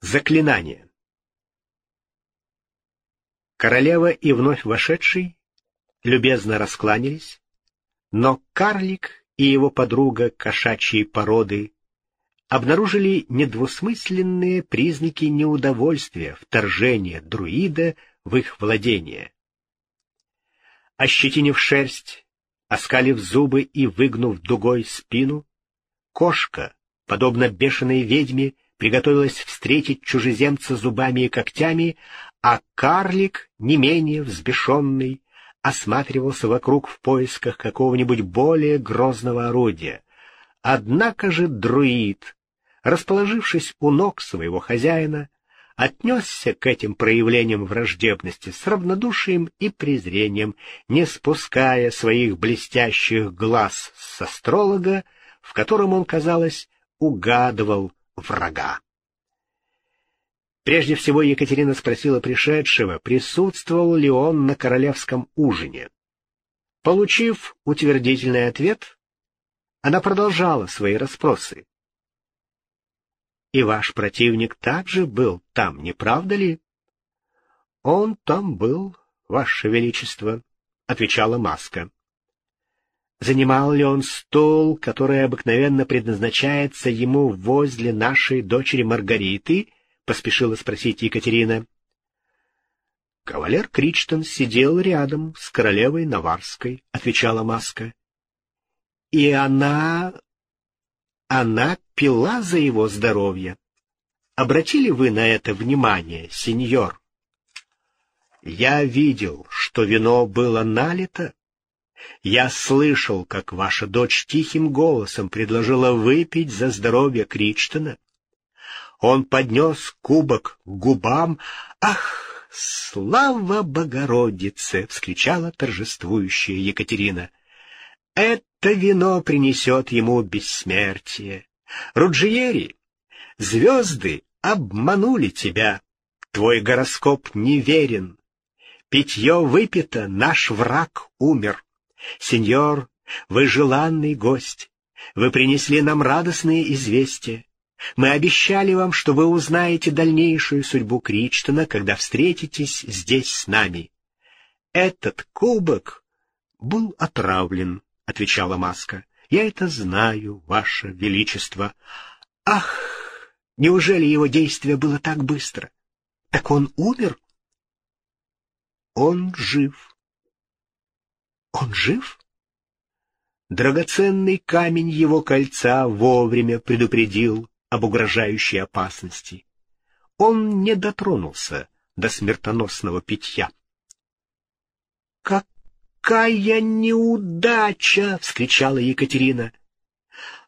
Заклинание. Королева и вновь вошедший любезно раскланялись, но карлик и его подруга кошачьей породы обнаружили недвусмысленные признаки неудовольствия вторжения друида в их владение. Ощетинив шерсть, оскалив зубы и выгнув дугой спину, кошка, подобно бешеной ведьме, приготовилась встретить чужеземца зубами и когтями, а карлик, не менее взбешенный, осматривался вокруг в поисках какого-нибудь более грозного орудия. Однако же друид, расположившись у ног своего хозяина, отнесся к этим проявлениям враждебности с равнодушием и презрением, не спуская своих блестящих глаз с астролога, в котором он, казалось, угадывал врага. Прежде всего Екатерина спросила пришедшего, присутствовал ли он на королевском ужине. Получив утвердительный ответ, она продолжала свои расспросы. «И ваш противник также был там, не правда ли?» «Он там был, ваше величество», — отвечала Маска. Занимал ли он стол, который обыкновенно предназначается ему возле нашей дочери Маргариты? поспешила спросить Екатерина. Кавалер Кричтон сидел рядом с королевой Наварской, отвечала Маска. И она... она пила за его здоровье. Обратили вы на это внимание, сеньор? Я видел, что вино было налито, я слышал, как ваша дочь тихим голосом предложила выпить за здоровье Кричтона. Он поднес кубок к губам. «Ах, слава Богородице!» — вскричала торжествующая Екатерина. «Это вино принесет ему бессмертие. Руджиери, звезды обманули тебя. Твой гороскоп неверен. Питье выпито, наш враг умер. Сеньор, вы желанный гость. Вы принесли нам радостные известия. Мы обещали вам, что вы узнаете дальнейшую судьбу Кричтона, когда встретитесь здесь с нами. Этот кубок был отравлен, — отвечала Маска. Я это знаю, ваше величество. Ах, неужели его действие было так быстро? Так он умер? Он жив. Он жив? Драгоценный камень его кольца вовремя предупредил об угрожающей опасности. Он не дотронулся до смертоносного питья. «Какая неудача!» — вскричала Екатерина.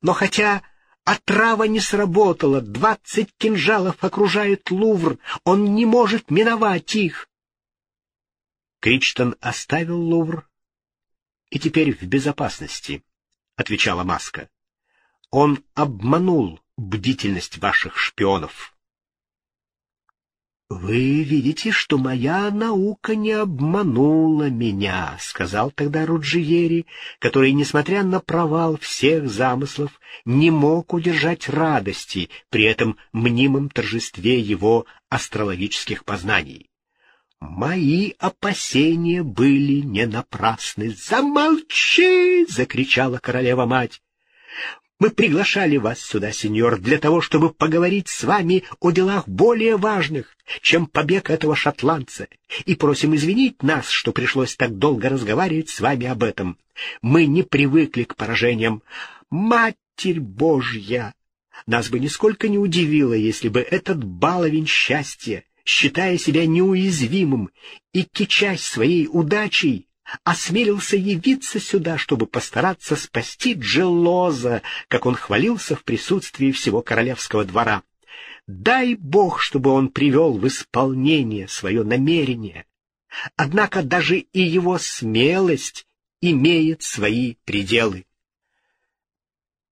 «Но хотя отрава не сработала, двадцать кинжалов окружают Лувр, он не может миновать их!» Кричтон оставил Лувр и теперь в безопасности, — отвечала Маска. Он обманул бдительность ваших шпионов. — Вы видите, что моя наука не обманула меня, — сказал тогда Руджиери, который, несмотря на провал всех замыслов, не мог удержать радости при этом мнимом торжестве его астрологических познаний. Мои опасения были не напрасны. «Замолчи!» — закричала королева-мать. «Мы приглашали вас сюда, сеньор, для того, чтобы поговорить с вами о делах более важных, чем побег этого шотландца, и просим извинить нас, что пришлось так долго разговаривать с вами об этом. Мы не привыкли к поражениям. Матерь Божья! Нас бы нисколько не удивило, если бы этот баловень счастья считая себя неуязвимым и кичась своей удачей, осмелился явиться сюда, чтобы постараться спасти Джелоза, как он хвалился в присутствии всего королевского двора. Дай Бог, чтобы он привел в исполнение свое намерение. Однако даже и его смелость имеет свои пределы.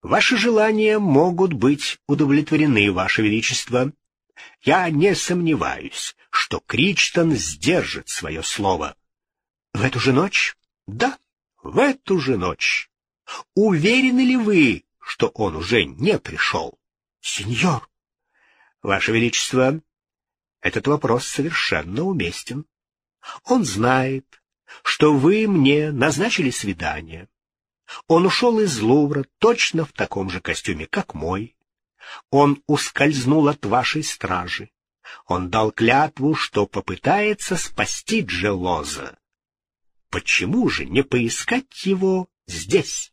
Ваши желания могут быть удовлетворены, Ваше Величество, я не сомневаюсь, что Кричтон сдержит свое слово. В эту же ночь? Да, в эту же ночь. Уверены ли вы, что он уже не пришел? Сеньор, Ваше Величество, этот вопрос совершенно уместен. Он знает, что вы мне назначили свидание. Он ушел из Лувра точно в таком же костюме, как мой. Он ускользнул от вашей стражи. Он дал клятву, что попытается спасти Джелоза. Почему же не поискать его здесь?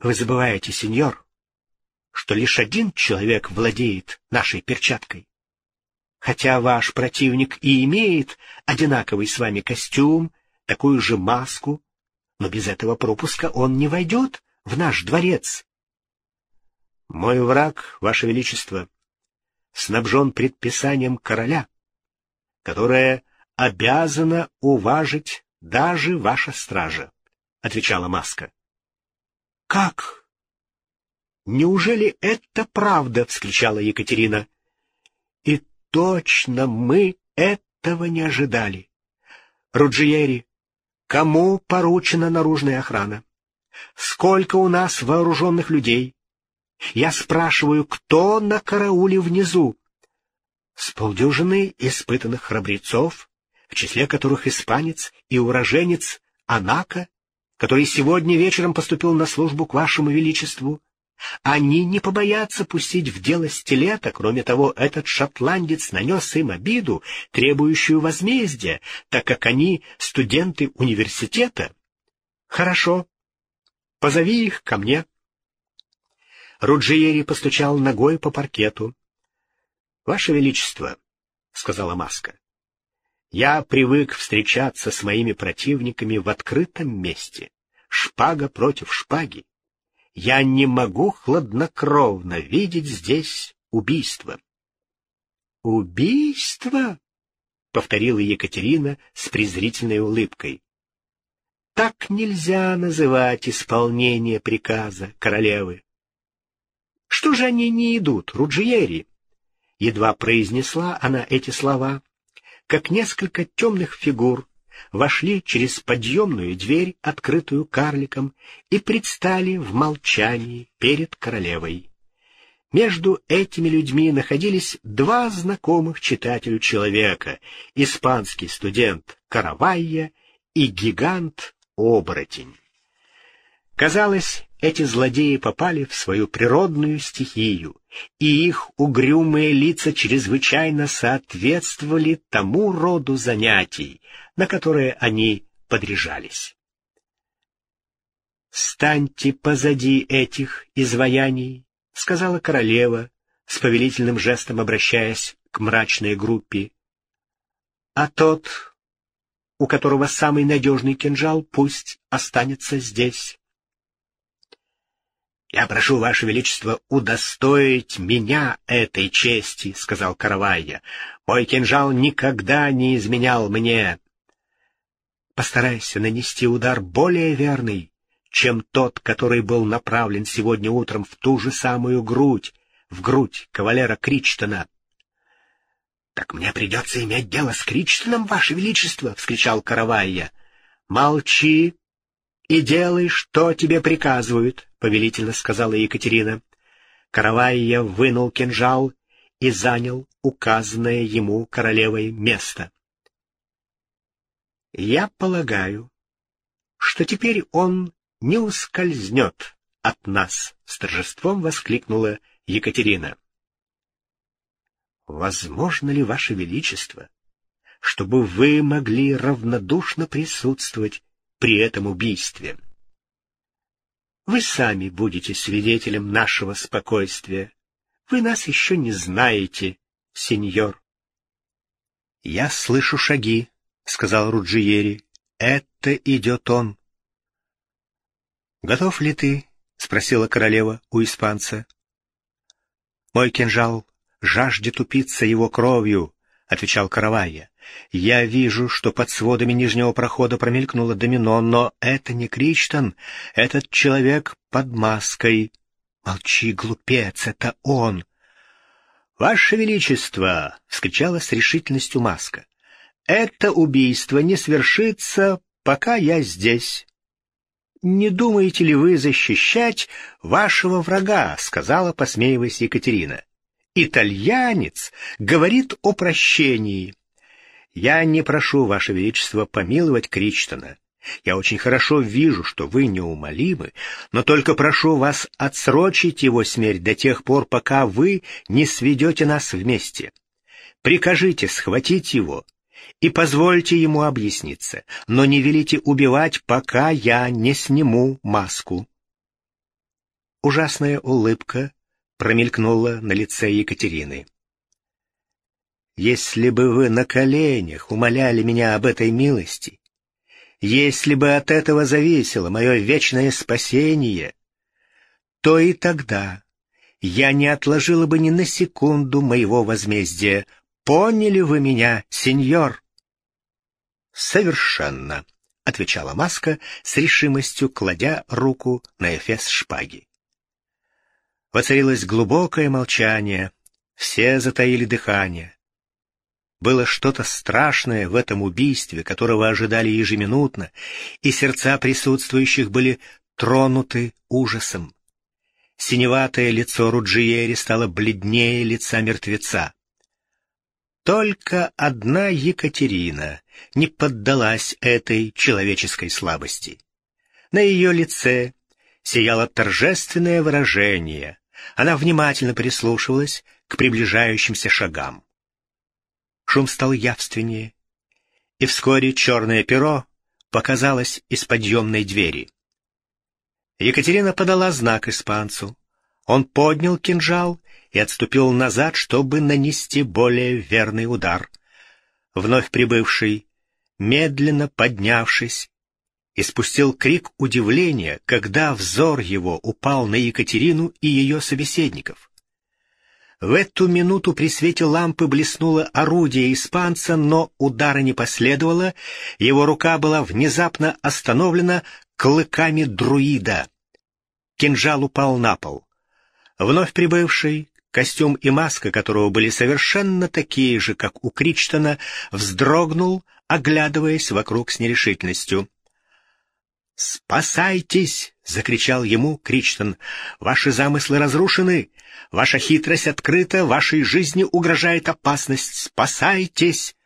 Вы забываете, сеньор, что лишь один человек владеет нашей перчаткой. Хотя ваш противник и имеет одинаковый с вами костюм, такую же маску, но без этого пропуска он не войдет в наш дворец. Мой враг, ваше величество, снабжен предписанием короля, которое обязано уважить даже ваша стража, — отвечала Маска. — Как? Неужели это правда? — вскричала Екатерина. — И точно мы этого не ожидали. Руджиери, кому поручена наружная охрана? Сколько у нас вооруженных людей? Я спрашиваю, кто на карауле внизу? С полдюжины испытанных храбрецов, в числе которых испанец и уроженец Анака, который сегодня вечером поступил на службу к вашему величеству. Они не побоятся пустить в дело стилета, кроме того, этот шотландец нанес им обиду, требующую возмездия, так как они студенты университета. Хорошо, позови их ко мне. Руджиери постучал ногой по паркету. — Ваше Величество, — сказала Маска, — я привык встречаться с моими противниками в открытом месте, шпага против шпаги. Я не могу хладнокровно видеть здесь убийство. — Убийство? — повторила Екатерина с презрительной улыбкой. — Так нельзя называть исполнение приказа королевы. Что же они не идут, Руджиери? Едва произнесла она эти слова, как несколько темных фигур вошли через подъемную дверь, открытую карликом, и предстали в молчании перед королевой. Между этими людьми находились два знакомых читателю человека — испанский студент Каравайя и гигант-оборотень. Казалось, эти злодеи попали в свою природную стихию, и их угрюмые лица чрезвычайно соответствовали тому роду занятий, на которые они подряжались. «Станьте позади этих изваяний», — сказала королева, с повелительным жестом обращаясь к мрачной группе. «А тот, у которого самый надежный кинжал, пусть останется здесь». — Я прошу, Ваше Величество, удостоить меня этой чести, — сказал Каравайя. — Мой кинжал никогда не изменял мне. — Постарайся нанести удар более верный, чем тот, который был направлен сегодня утром в ту же самую грудь, в грудь кавалера Кричтона. — Так мне придется иметь дело с Кричтоном, Ваше Величество! — вскричал Каравайя. — Молчи и делай, что тебе приказывают, — повелительно сказала Екатерина. Каравайя вынул кинжал и занял указанное ему королевой место. «Я полагаю, что теперь он не ускользнет от нас», — с торжеством воскликнула Екатерина. «Возможно ли, Ваше Величество, чтобы вы могли равнодушно присутствовать при этом убийстве?» Вы сами будете свидетелем нашего спокойствия. Вы нас еще не знаете, сеньор. — Я слышу шаги, — сказал Руджиери. — Это идет он. — Готов ли ты? — спросила королева у испанца. — Мой кинжал жаждет упиться его кровью, — отвечал Каравайя. Я вижу, что под сводами нижнего прохода промелькнуло домино, но это не Криштан, этот человек под маской. Молчи, глупец, это он. «Ваше Величество!» — вскричала с решительностью маска. «Это убийство не свершится, пока я здесь». «Не думаете ли вы защищать вашего врага?» — сказала, посмеиваясь Екатерина. Итальянец говорит о прощении. Я не прошу, Ваше Величество, помиловать Кричтона. Я очень хорошо вижу, что вы неумолимы, но только прошу вас отсрочить его смерть до тех пор, пока вы не сведете нас вместе. Прикажите схватить его и позвольте ему объясниться, но не велите убивать, пока я не сниму маску. Ужасная улыбка промелькнула на лице Екатерины. «Если бы вы на коленях умоляли меня об этой милости, если бы от этого зависело мое вечное спасение, то и тогда я не отложила бы ни на секунду моего возмездия. Поняли вы меня, сеньор?» «Совершенно», — отвечала Маска с решимостью, кладя руку на эфес шпаги. Воцарилось глубокое молчание, все затаили дыхание. Было что-то страшное в этом убийстве, которого ожидали ежеминутно, и сердца присутствующих были тронуты ужасом. Синеватое лицо Руджиери стало бледнее лица мертвеца. Только одна Екатерина не поддалась этой человеческой слабости. На ее лице сияло торжественное выражение. Она внимательно прислушивалась к приближающимся шагам. Шум стал явственнее, и вскоре черное перо показалось из подъемной двери. Екатерина подала знак испанцу. Он поднял кинжал и отступил назад, чтобы нанести более верный удар. Вновь прибывший, медленно поднявшись, испустил крик удивления, когда взор его упал на Екатерину и ее собеседников. В эту минуту при свете лампы блеснуло орудие испанца, но удара не последовало, его рука была внезапно остановлена клыками друида. Кинжал упал на пол. Вновь прибывший, костюм и маска которого были совершенно такие же, как у Кричтона, вздрогнул, оглядываясь вокруг с нерешительностью. «Спасайтесь!» — закричал ему Кричтон. «Ваши замыслы разрушены! Ваша хитрость открыта! Вашей жизни угрожает опасность! Спасайтесь!»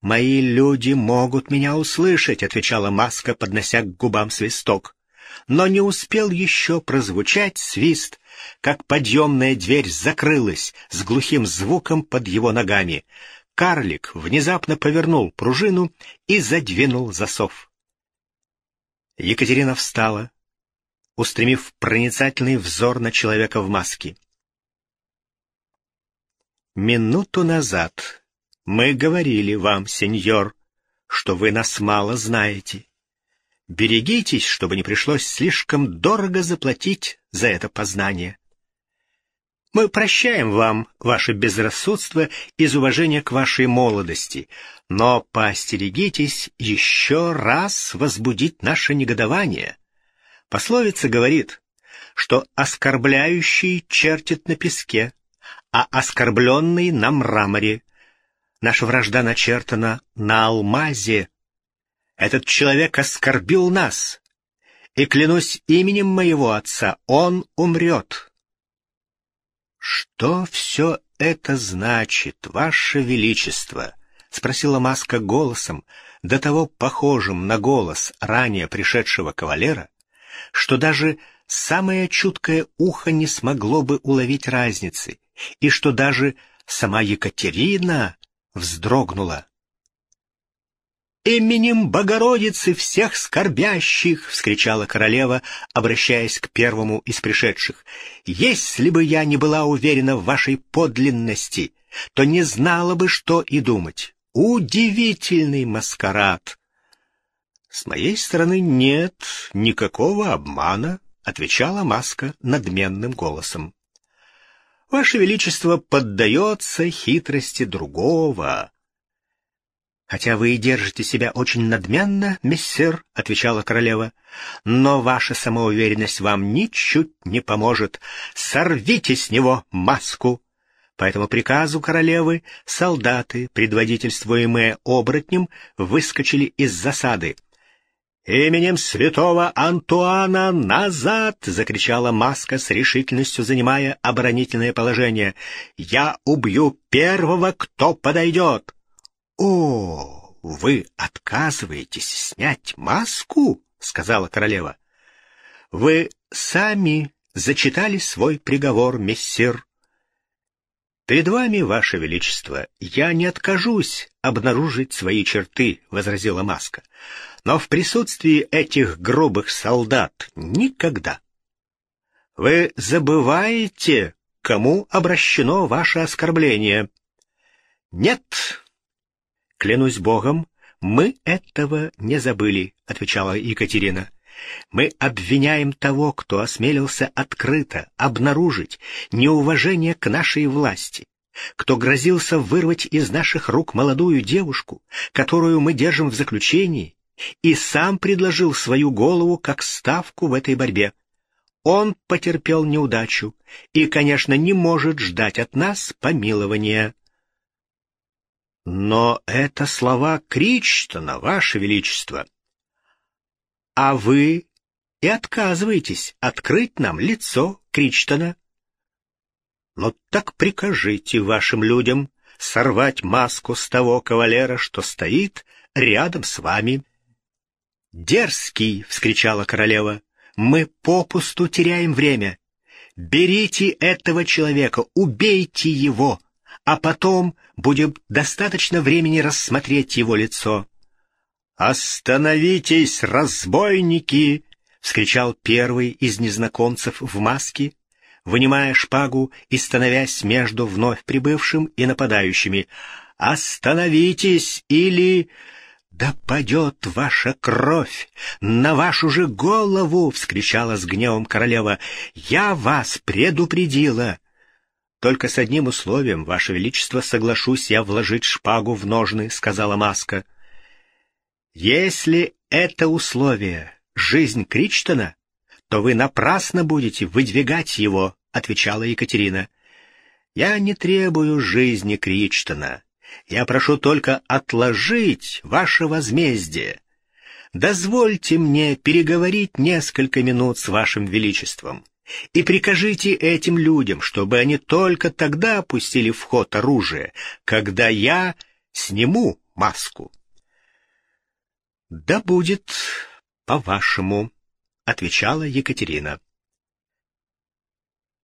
«Мои люди могут меня услышать», — отвечала Маска, поднося к губам свисток. Но не успел еще прозвучать свист, как подъемная дверь закрылась с глухим звуком под его ногами. Карлик внезапно повернул пружину и задвинул засов. Екатерина встала, устремив проницательный взор на человека в маске. «Минуту назад мы говорили вам, сеньор, что вы нас мало знаете. Берегитесь, чтобы не пришлось слишком дорого заплатить за это познание. Мы прощаем вам ваше безрассудство из уважения к вашей молодости, но поостерегитесь еще раз возбудить наше негодование. Пословица говорит, что оскорбляющий чертит на песке, а оскорбленный на мраморе. Наша вражда начертана на алмазе. Этот человек оскорбил нас, и, клянусь именем моего отца, он умрет. «Что все это значит, Ваше Величество?» — спросила Маска голосом, до того похожим на голос ранее пришедшего кавалера, что даже самое чуткое ухо не смогло бы уловить разницы, и что даже сама Екатерина вздрогнула. «Именем Богородицы всех скорбящих!» — вскричала королева, обращаясь к первому из пришедших. «Если бы я не была уверена в вашей подлинности, то не знала бы, что и думать. Удивительный маскарад!» «С моей стороны нет никакого обмана», — отвечала маска надменным голосом. «Ваше Величество поддается хитрости другого» «Хотя вы и держите себя очень надменно, мессир», — отвечала королева, — «но ваша самоуверенность вам ничуть не поможет. Сорвите с него маску». По этому приказу королевы солдаты, предводительствуемые оборотнем, выскочили из засады. «Именем святого Антуана назад!» — закричала Маска с решительностью, занимая оборонительное положение. «Я убью первого, кто подойдет!» «О, вы отказываетесь снять маску?» — сказала королева. «Вы сами зачитали свой приговор, мессир. «Перед вами, Ваше Величество, я не откажусь обнаружить свои черты», — возразила Маска. «Но в присутствии этих грубых солдат никогда». «Вы забываете, кому обращено ваше оскорбление?» «Нет, клянусь Богом, мы этого не забыли», — отвечала Екатерина. Мы обвиняем того, кто осмелился открыто обнаружить неуважение к нашей власти, кто грозился вырвать из наших рук молодую девушку, которую мы держим в заключении, и сам предложил свою голову как ставку в этой борьбе. Он потерпел неудачу и, конечно, не может ждать от нас помилования. Но это слова Кричтона, Ваше Величество а вы и отказываетесь открыть нам лицо Кричтона. Но так прикажите вашим людям сорвать маску с того кавалера, что стоит рядом с вами. «Дерзкий!» — вскричала королева. «Мы попусту теряем время. Берите этого человека, убейте его, а потом будет достаточно времени рассмотреть его лицо». «Остановитесь, разбойники!» — вскричал первый из незнакомцев в маске, вынимая шпагу и становясь между вновь прибывшим и нападающими. «Остановитесь, или...» «Да падет ваша кровь на вашу же голову!» — вскричала с гневом королева. «Я вас предупредила!» «Только с одним условием, ваше величество, соглашусь я вложить шпагу в ножны», — сказала маска. Если это условие — жизнь Кричтона, то вы напрасно будете выдвигать его, — отвечала Екатерина. Я не требую жизни Кричтона. Я прошу только отложить ваше возмездие. Дозвольте мне переговорить несколько минут с вашим величеством и прикажите этим людям, чтобы они только тогда опустили в ход оружие, когда я сниму маску. «Да будет по-вашему», — отвечала Екатерина.